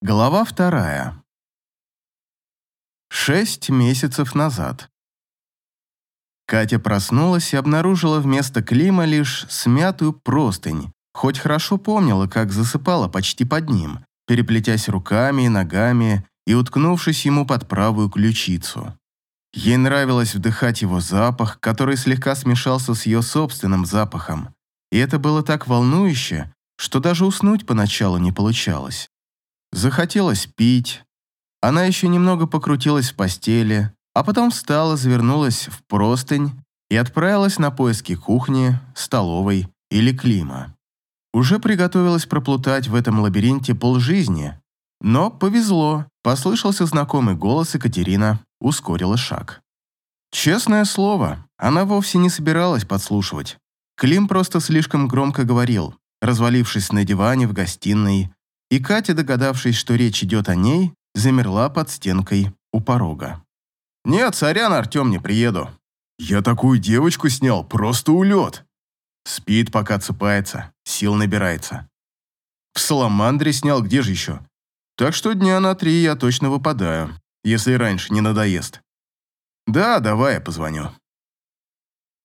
Глава вторая. Шесть месяцев назад. Катя проснулась и обнаружила вместо Клима лишь смятую простынь, хоть хорошо помнила, как засыпала почти под ним, переплетясь руками и ногами и уткнувшись ему под правую ключицу. Ей нравилось вдыхать его запах, который слегка смешался с ее собственным запахом, и это было так волнующе, что даже уснуть поначалу не получалось. Захотелось пить. Она еще немного покрутилась в постели, а потом встала, завернулась в простынь и отправилась на поиски кухни, столовой или Клима. Уже приготовилась проплутать в этом лабиринте полжизни, но повезло, послышался знакомый голос, и Катерина ускорила шаг. Честное слово, она вовсе не собиралась подслушивать. Клим просто слишком громко говорил, развалившись на диване в гостиной, и Катя, догадавшись, что речь идет о ней, замерла под стенкой у порога. «Нет, сорян, Артем, не приеду. Я такую девочку снял, просто улет. Спит, пока цепается, сил набирается. В Саламандре снял, где же еще? Так что дня на три я точно выпадаю, если раньше не надоест. Да, давай я позвоню».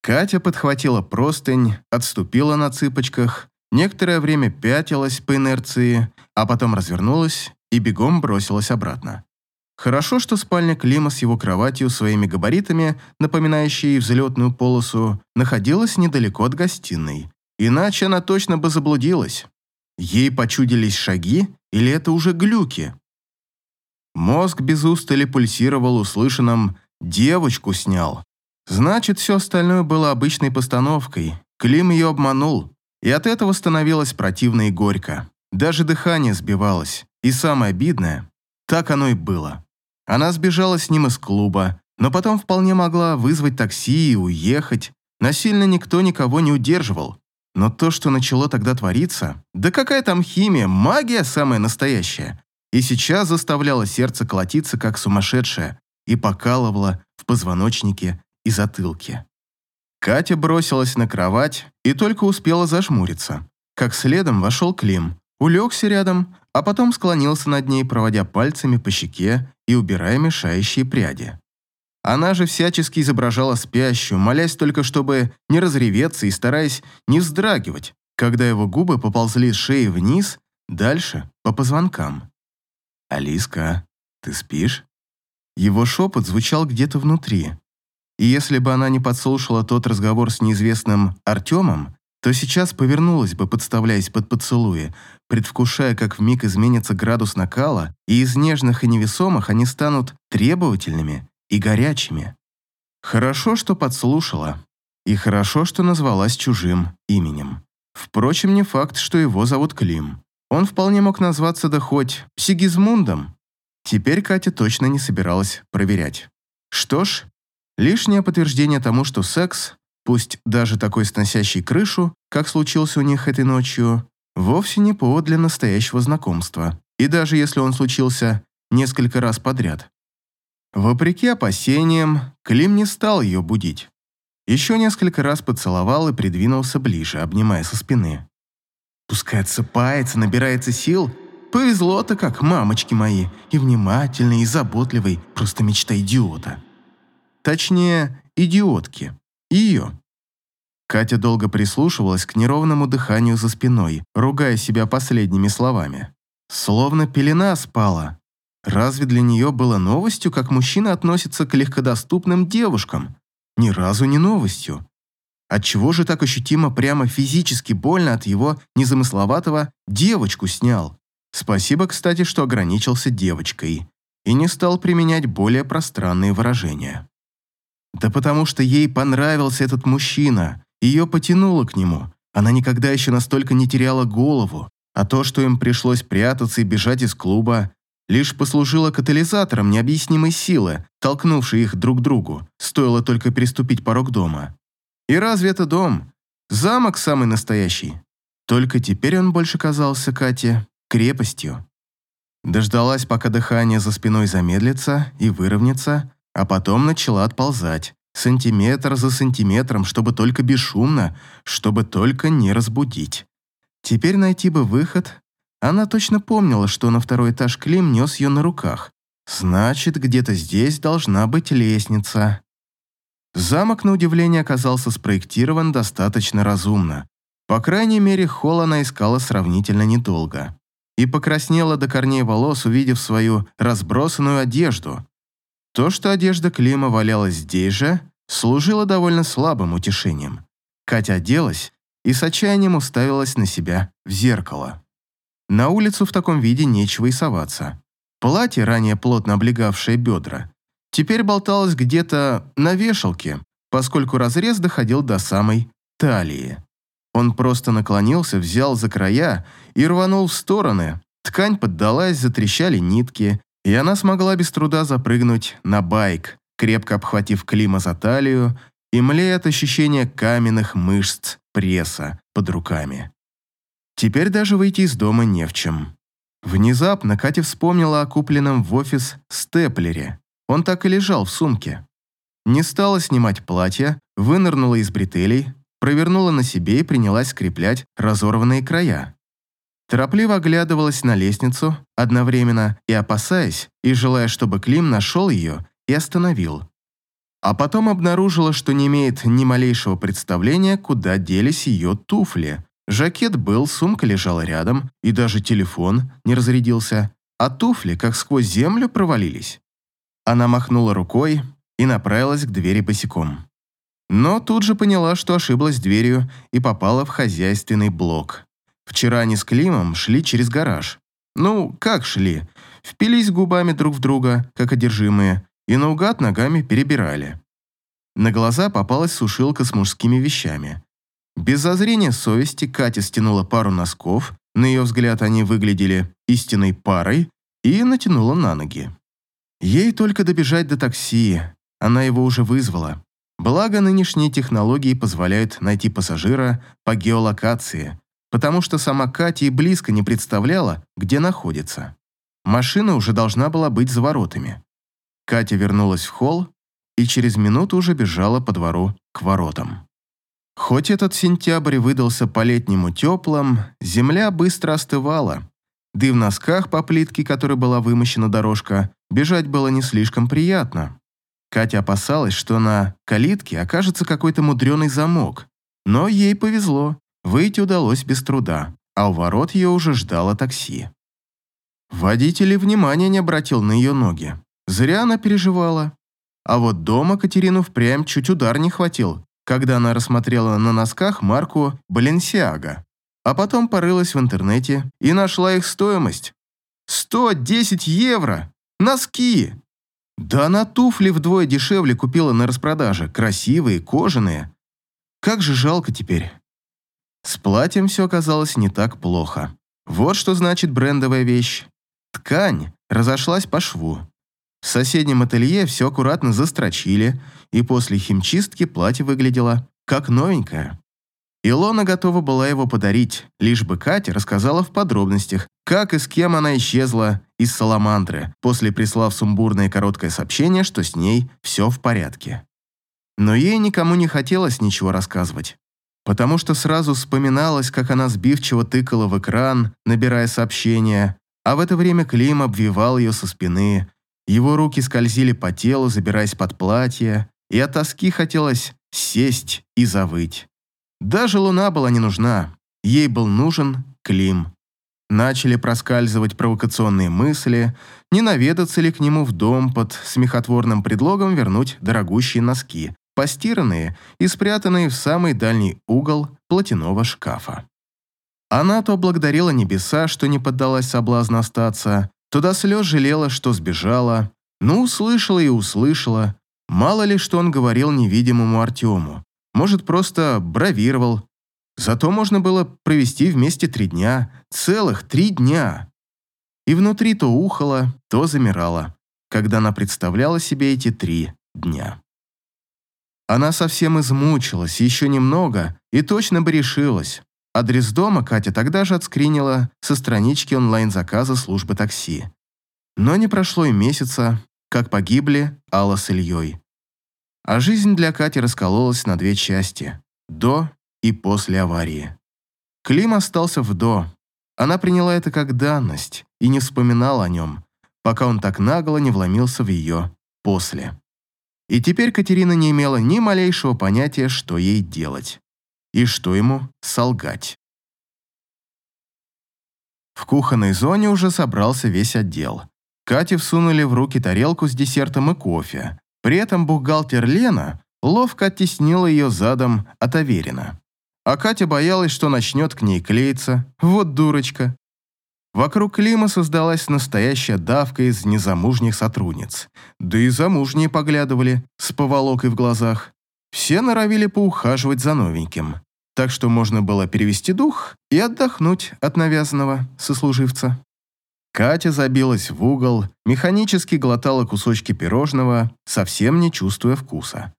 Катя подхватила простынь, отступила на цыпочках Некоторое время пятилась по инерции, а потом развернулась и бегом бросилась обратно. Хорошо, что спальня Клима с его кроватью своими габаритами, напоминающей взлетную полосу, находилась недалеко от гостиной. Иначе она точно бы заблудилась. Ей почудились шаги или это уже глюки? Мозг без устали пульсировал услышанным «девочку снял». Значит, все остальное было обычной постановкой. Клим ее обманул. И от этого становилось противно и горько. Даже дыхание сбивалось. И самое обидное, так оно и было. Она сбежала с ним из клуба, но потом вполне могла вызвать такси и уехать. Насильно никто никого не удерживал. Но то, что начало тогда твориться, да какая там химия, магия самая настоящая. И сейчас заставляло сердце колотиться, как сумасшедшее, и покалывало в позвоночнике и затылке. Катя бросилась на кровать и только успела зажмуриться. Как следом вошел Клим, улегся рядом, а потом склонился над ней, проводя пальцами по щеке и убирая мешающие пряди. Она же всячески изображала спящую, молясь только, чтобы не разреветься и стараясь не вздрагивать, когда его губы поползли с шеи вниз, дальше по позвонкам. «Алиска, ты спишь?» Его шепот звучал где-то внутри, и если бы она не подслушала тот разговор с неизвестным Артемом, то сейчас повернулась бы, подставляясь под поцелуи, предвкушая, как вмиг изменится градус накала, и из нежных и невесомых они станут требовательными и горячими. Хорошо, что подслушала. И хорошо, что назвалась чужим именем. Впрочем, не факт, что его зовут Клим. Он вполне мог назваться да хоть Сигизмундом. Теперь Катя точно не собиралась проверять. Что ж, Лишнее подтверждение тому, что секс, пусть даже такой сносящий крышу, как случился у них этой ночью, вовсе не повод для настоящего знакомства, и даже если он случился несколько раз подряд. Вопреки опасениям, Клим не стал ее будить. Еще несколько раз поцеловал и придвинулся ближе, обнимая со спины. Пускай отсыпается, набирается сил. Повезло-то как, мамочки мои, и внимательный, и заботливый, просто мечта идиота. Точнее, идиотки. Ее. Катя долго прислушивалась к неровному дыханию за спиной, ругая себя последними словами. Словно пелена спала. Разве для нее было новостью, как мужчина относится к легкодоступным девушкам? Ни разу не новостью. Отчего же так ощутимо прямо физически больно от его незамысловатого «девочку снял»? Спасибо, кстати, что ограничился девочкой и не стал применять более пространные выражения. Да потому что ей понравился этот мужчина, ее потянуло к нему. Она никогда еще настолько не теряла голову, а то, что им пришлось прятаться и бежать из клуба, лишь послужило катализатором необъяснимой силы, толкнувшей их друг к другу, стоило только переступить порог дома. И разве это дом? Замок самый настоящий. Только теперь он больше казался Кате крепостью. Дождалась, пока дыхание за спиной замедлится и выровняется, а потом начала отползать, сантиметр за сантиметром, чтобы только бесшумно, чтобы только не разбудить. Теперь найти бы выход, Она точно помнила, что на второй этаж Клим нес ее на руках. Значит, где-то здесь должна быть лестница. Замок, на удивление, оказался спроектирован достаточно разумно. По крайней мере, холл она искала сравнительно недолго. И покраснела до корней волос, увидев свою разбросанную одежду. То, что одежда Клима валялась здесь же, служило довольно слабым утешением. Катя оделась и с отчаянием уставилась на себя в зеркало. На улицу в таком виде нечего и соваться. Платье, ранее плотно облегавшее бедра, теперь болталось где-то на вешалке, поскольку разрез доходил до самой талии. Он просто наклонился, взял за края и рванул в стороны. Ткань поддалась, затрещали нитки, и она смогла без труда запрыгнуть на байк, крепко обхватив Клима за талию и млея от ощущения каменных мышц пресса под руками. Теперь даже выйти из дома не в чем. Внезапно Катя вспомнила о купленном в офис степлере. Он так и лежал в сумке. Не стала снимать платье, вынырнула из бретелей, провернула на себе и принялась скреплять разорванные края. Торопливо оглядывалась на лестницу, одновременно и опасаясь, и желая, чтобы Клим нашел ее и остановил. А потом обнаружила, что не имеет ни малейшего представления, куда делись ее туфли. Жакет был, сумка лежала рядом, и даже телефон не разрядился, а туфли как сквозь землю провалились. Она махнула рукой и направилась к двери босиком. Но тут же поняла, что ошиблась дверью и попала в хозяйственный блок. Вчера они с Климом шли через гараж. Ну, как шли? Впились губами друг в друга, как одержимые, и наугад ногами перебирали. На глаза попалась сушилка с мужскими вещами. Без зазрения совести Катя стянула пару носков, на ее взгляд они выглядели истинной парой, и натянула на ноги. Ей только добежать до такси, она его уже вызвала. Благо, нынешние технологии позволяют найти пассажира по геолокации, потому что сама Катя и близко не представляла, где находится. Машина уже должна была быть за воротами. Катя вернулась в холл и через минуту уже бежала по двору к воротам. Хоть этот сентябрь выдался по-летнему теплым, земля быстро остывала, да и в носках по плитке, которой была вымощена дорожка, бежать было не слишком приятно. Катя опасалась, что на калитке окажется какой-то мудреный замок, но ей повезло, выйти удалось без труда, а у ворот ее уже ждало такси. Водитель и внимания не обратил на ее ноги. Зря она переживала. А вот дома Катерину впрямь чуть удар не хватил, когда она рассмотрела на носках марку «Баленсиага». А потом порылась в интернете и нашла их стоимость. 110 евро! Носки! Да она туфли вдвое дешевле купила на распродаже, красивые, кожаные. Как же жалко теперь. С платьем все оказалось не так плохо. Вот что значит брендовая вещь. Ткань разошлась по шву. В соседнем ателье все аккуратно застрочили, и после химчистки платье выглядело как новенькое. Илона готова была его подарить, лишь бы Катя рассказала в подробностях, как и с кем она исчезла из Саламандры, после прислав сумбурное короткое сообщение, что с ней все в порядке. Но ей никому не хотелось ничего рассказывать, потому что сразу вспоминалось, как она сбивчиво тыкала в экран, набирая сообщения, а в это время Клим обвивал ее со спины, его руки скользили по телу, забираясь под платье, и от тоски хотелось сесть и завыть. Даже луна была не нужна, ей был нужен Клим. Начали проскальзывать провокационные мысли, не наведаться ли к нему в дом под смехотворным предлогом вернуть дорогущие носки, постиранные и спрятанные в самый дальний угол платяного шкафа. Она то благодарила небеса, что не поддалась соблазну остаться, то до слез жалела, что сбежала, но услышала и услышала, мало ли что он говорил невидимому Артему. Может, просто бравировал. Зато можно было провести вместе три дня, целых три дня. И внутри то ухало, то замирало, когда она представляла себе эти три дня. Она совсем измучилась, еще немного, и точно бы решилась. Адрес дома Катя тогда же отскринила со странички онлайн-заказа службы такси. Но не прошло и месяца, как погибли Алла с Ильей. А жизнь для Кати раскололась на две части – до и после аварии. Клим остался в «до», Она приняла это как данность и не вспоминала о нем, пока он так нагло не вломился в ее после. И теперь Катерина не имела ни малейшего понятия, что ей делать и что ему солгать. В кухонной зоне уже собрался весь отдел. Кате всунули в руки тарелку с десертом и кофе. При этом бухгалтер Лена ловко оттеснила ее задом от Аверина. А Катя боялась, что начнет к ней клеиться. Вот дурочка. Вокруг Клима создалась настоящая давка из незамужних сотрудниц. Да и замужние поглядывали с поволокой в глазах. Все норовили поухаживать за новеньким. Так что можно было перевести дух и отдохнуть от навязанного сослуживца. Катя забилась в угол, механически глотала кусочки пирожного, совсем не чувствуя вкуса.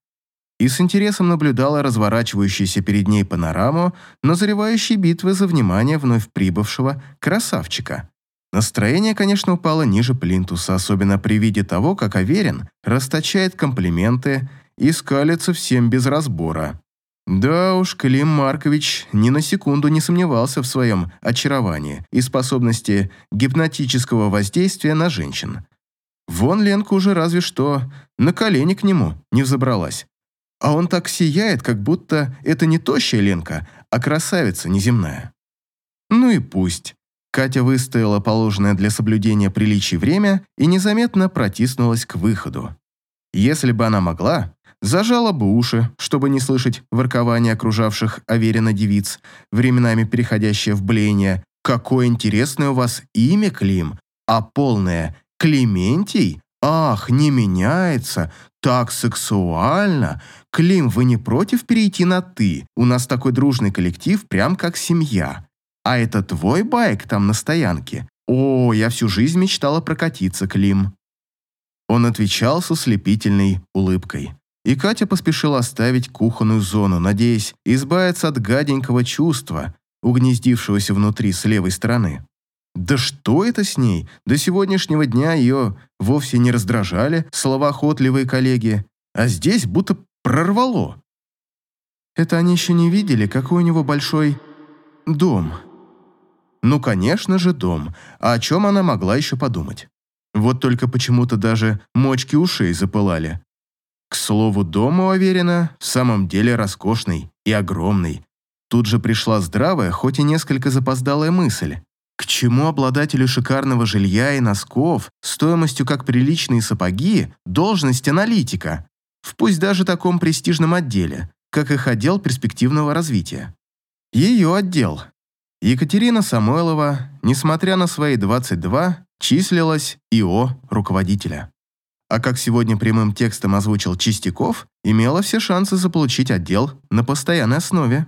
И с интересом наблюдала разворачивающуюся перед ней панораму назревающей битвы за внимание вновь прибывшего красавчика. Настроение, конечно, упало ниже плинтуса, особенно при виде того, как Аверин расточает комплименты и скалится всем без разбора. Да уж, Клим Маркович ни на секунду не сомневался в своем очаровании и способности гипнотического воздействия на женщин. Вон Ленка уже разве что на колени к нему не взобралась. А он так сияет, как будто это не тощая Ленка, а красавица неземная. Ну и пусть. Катя выстояла положенное для соблюдения приличий время и незаметно протиснулась к выходу. Если бы она могла, Зажала бы уши, чтобы не слышать воркования окружавших Аверина девиц, временами переходящее в блеяние. «Какое интересное у вас имя, Клим!» А полное «Клементий? Ах, не меняется! Так сексуально! Клим, вы не против перейти на «ты»? У нас такой дружный коллектив, прям как семья. А это твой байк там на стоянке? О, я всю жизнь мечтала прокатиться, Клим!» Он отвечал с ослепительной улыбкой и Катя поспешила оставить кухонную зону, надеясь избавиться от гаденького чувства, угнездившегося внутри с левой стороны. Да что это с ней? До сегодняшнего дня ее вовсе не раздражали словоохотливые коллеги, а здесь будто прорвало. Это они еще не видели, какой у него большой дом. Ну, конечно же, дом. А о чем она могла еще подумать? Вот только почему-то даже мочки ушей запылали. К слову, дом у Аверина в самом деле роскошный и огромный. Тут же пришла здравая, хоть и несколько запоздалая мысль. К чему обладателю шикарного жилья и носков, стоимостью как приличные сапоги, должность аналитика, в пусть даже таком престижном отделе, как их отдел перспективного развития? Ее отдел. Екатерина Самойлова, несмотря на свои 22, числилась ИО руководителя а как сегодня прямым текстом озвучил Чистяков, имела все шансы заполучить отдел на постоянной основе.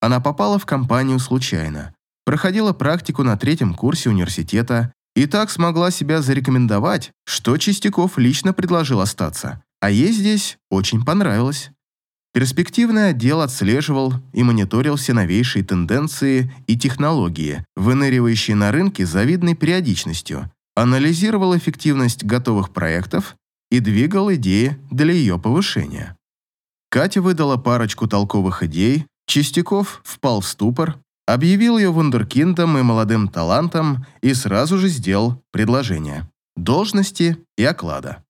Она попала в компанию случайно, проходила практику на третьем курсе университета и так смогла себя зарекомендовать, что Чистяков лично предложил остаться, а ей здесь очень понравилось. Перспективный отдел отслеживал и мониторил все новейшие тенденции и технологии, выныривающие на рынке с завидной периодичностью, анализировал эффективность готовых проектов и двигал идеи для ее повышения. Катя выдала парочку толковых идей, Чистяков впал в ступор, объявил ее вундеркиндом и молодым талантом и сразу же сделал предложение. Должности и оклада.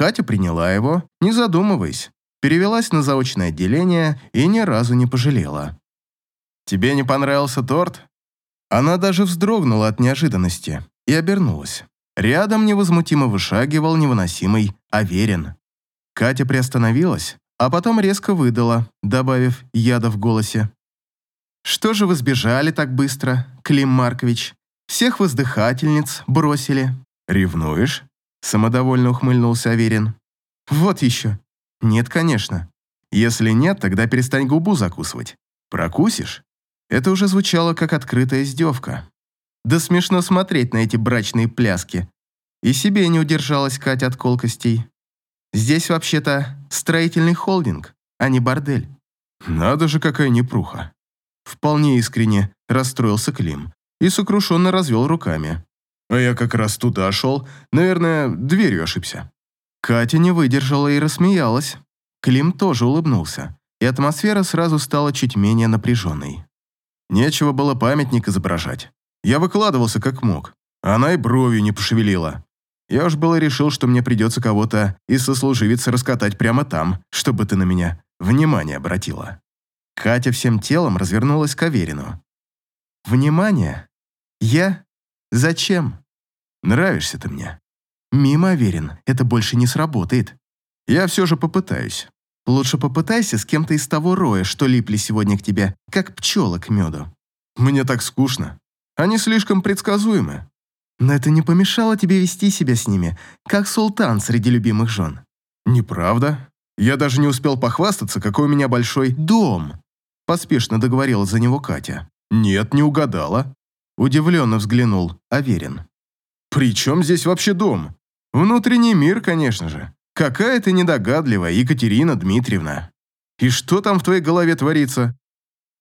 Катя приняла его, не задумываясь, перевелась на заочное отделение и ни разу не пожалела. «Тебе не понравился торт?» Она даже вздрогнула от неожиданности и обернулась. Рядом невозмутимо вышагивал невыносимый Аверин. Катя приостановилась, а потом резко выдала, добавив яда в голосе. «Что же вы сбежали так быстро, Клим Маркович? Всех воздыхательниц бросили». «Ревнуешь?» – самодовольно ухмыльнулся Аверин. «Вот еще. Нет, конечно. Если нет, тогда перестань губу закусывать. Прокусишь?» Это уже звучало как открытая издевка. Да смешно смотреть на эти брачные пляски. И себе не удержалась Катя от колкостей. Здесь вообще-то строительный холдинг, а не бордель. Надо же, какая непруха. Вполне искренне расстроился Клим и сокрушенно развел руками. А я как раз туда шел, наверное, дверью ошибся. Катя не выдержала и рассмеялась. Клим тоже улыбнулся, и атмосфера сразу стала чуть менее напряженной. Нечего было памятник изображать. Я выкладывался как мог. Она и бровью не пошевелила. Я уж было решил, что мне придется кого-то из сослуживиц раскатать прямо там, чтобы ты на меня внимание обратила. Катя всем телом развернулась к Аверину. «Внимание? Я? Зачем? Нравишься ты мне. Мимо, Аверин, это больше не сработает. Я все же попытаюсь. Лучше попытайся с кем-то из того роя, что липли сегодня к тебе, как пчела к меду. Мне так скучно. Они слишком предсказуемы. Но это не помешало тебе вести себя с ними, как султан среди любимых жен. Неправда. Я даже не успел похвастаться, какой у меня большой дом. Поспешно договорила за него Катя. Нет, не угадала. Удивленно взглянул Аверин. «При чем здесь вообще дом? Внутренний мир, конечно же. Какая ты недогадливая, Екатерина Дмитриевна. И что там в твоей голове творится?»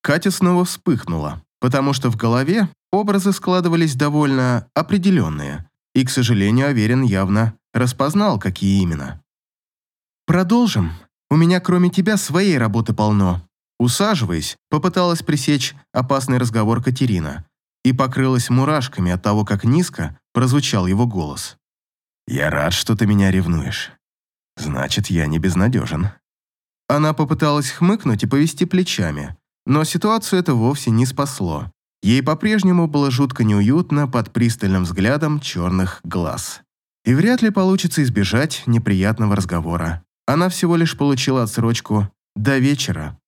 Катя снова вспыхнула, потому что в голове образы складывались довольно определенные, и, к сожалению, Аверин явно распознал, какие именно. «Продолжим. У меня кроме тебя своей работы полно». Усаживаясь, попыталась пресечь опасный разговор Катерина и покрылась мурашками от того, как низко прозвучал его голос. «Я рад, что ты меня ревнуешь. Значит, я не безнадежен». Она попыталась хмыкнуть и повести плечами, но ситуацию это вовсе не спасло. Ей по-прежнему было жутко неуютно под пристальным взглядом черных глаз. И вряд ли получится избежать неприятного разговора. Она всего лишь получила отсрочку до вечера,